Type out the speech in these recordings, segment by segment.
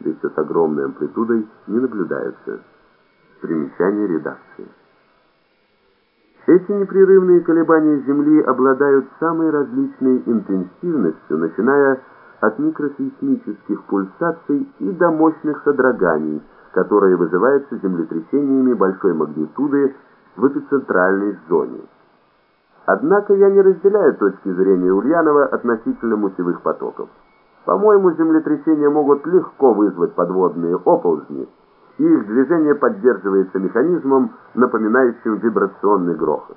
да с огромной амплитудой, не наблюдаются. Примечание редакции. Эти непрерывные колебания Земли обладают самой различной интенсивностью, начиная от микросейсмических пульсаций и до мощных содроганий, которые вызываются землетрясениями большой магнитуды в эпицентральной зоне. Однако я не разделяю точки зрения Ульянова относительно мутевых потоков. По-моему, землетрясения могут легко вызвать подводные оползни, и их движение поддерживается механизмом, напоминающим вибрационный грохот.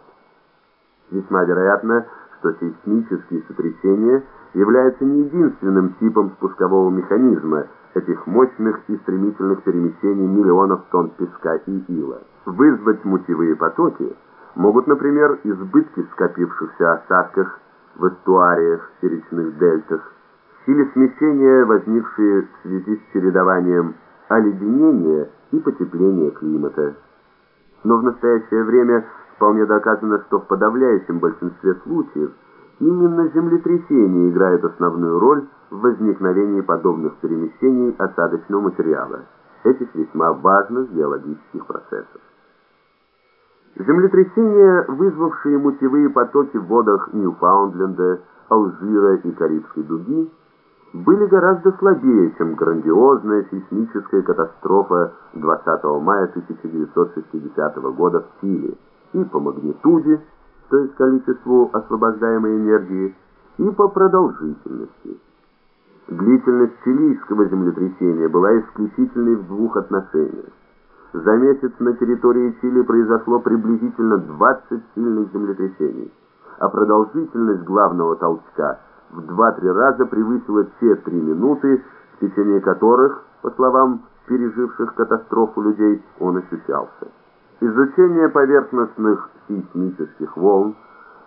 Весьма вероятно, что сейсмические сотрясения являются не единственным типом спускового механизма этих мощных и стремительных перемещений миллионов тонн песка и ила. Вызвать мутевые потоки могут, например, избытки скопившихся осадках в эстуариях и речных дельтах, или смещения, возникшие в связи с чередованием оледенения и потепления климата. Но в настоящее время вполне доказано, что в подавляющем большинстве случаев именно землетрясения играют основную роль в возникновении подобных перемещений осадочного материала, этих весьма важных геологических процессов. Землетрясения, вызвавшие мутевые потоки в водах Ньюфаундленда, Алжира и Карибской дуги, были гораздо слабее, чем грандиозная сейсмическая катастрофа 20 мая 1960 года в Чили и по магнитуде, то есть количеству освобождаемой энергии, и по продолжительности. Длительность чилийского землетрясения была исключительной в двух отношениях. За месяц на территории Чили произошло приблизительно 20 сильных землетрясений, а продолжительность главного толчка – в 2-3 раза превысила те 3 минуты, в течение которых, по словам переживших катастрофу людей, он ощущался. Изучение поверхностных сейсмических волн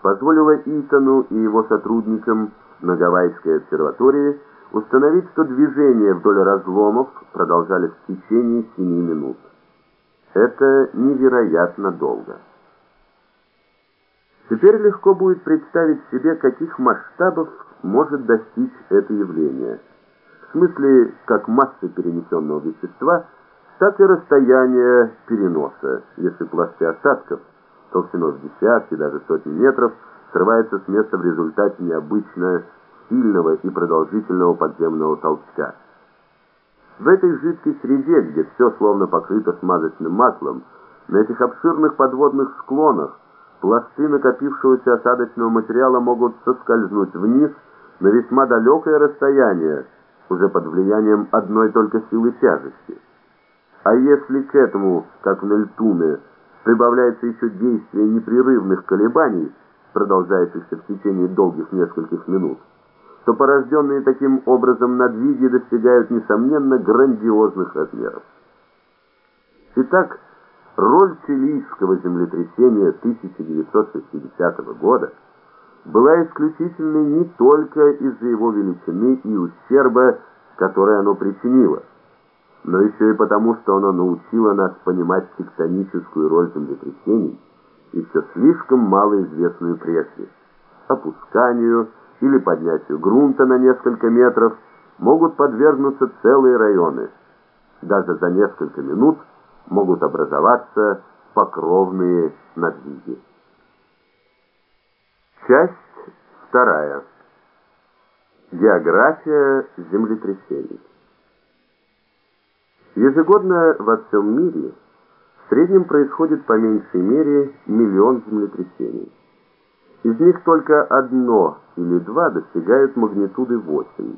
позволило Итану и его сотрудникам на Гавайской обсерватории установить, что движения вдоль разломов продолжались в течение 7 минут. Это невероятно долго. Теперь легко будет представить себе, каких масштабов может достичь это явление. В смысле, как массы перенесенного вещества, так и расстояние переноса, если пласты осадков, толщиной в десятки, даже сотни метров, срывается с места в результате необычно сильного и продолжительного подземного толчка. В этой жидкой среде, где все словно покрыто смазочным маслом, на этих обширных подводных склонах, пласты накопившегося осадочного материала могут соскользнуть вниз на весьма далекое расстояние, уже под влиянием одной только силы тяжести. А если к этому, как в Нельтуме, прибавляется еще действие непрерывных колебаний, продолжающихся в течение долгих нескольких минут, то порожденные таким образом надвиги достигают, несомненно, грандиозных размеров. Итак, роль чилийского землетрясения 1960 года – была исключительной не только из-за его величины и ущерба, который оно причинило, но еще и потому, что оно научило нас понимать тектоническую роль землетрясений, еще слишком малоизвестную прежде. Опусканию или поднятию грунта на несколько метров могут подвергнуться целые районы. Даже за несколько минут могут образоваться покровные надвиги. Часть вторая. География землетрясений. Ежегодно во всем мире в среднем происходит по меньшей мере миллион землетрясений. Из них только одно или два достигают магнитуды 8.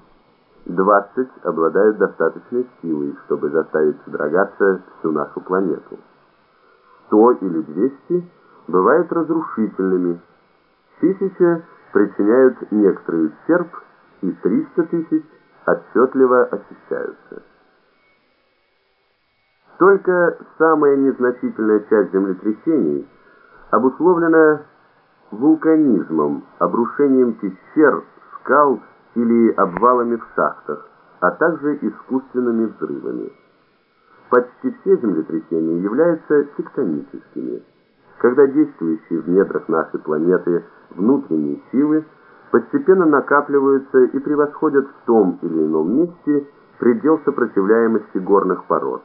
20 обладают достаточной силой, чтобы заставить содрогаться всю нашу планету. 100 или 200 бывают разрушительными, Тысяча причиняют некоторый ущерб, и 300 тысяч отчетливо ощущаются. Только самая незначительная часть землетрясений обусловлена вулканизмом, обрушением пещер, скал или обвалами в шахтах, а также искусственными взрывами. Почти все землетрясения являются тектоническими когда действующие в недрах нашей планеты внутренние силы постепенно накапливаются и превосходят в том или ином месте предел сопротивляемости горных пород.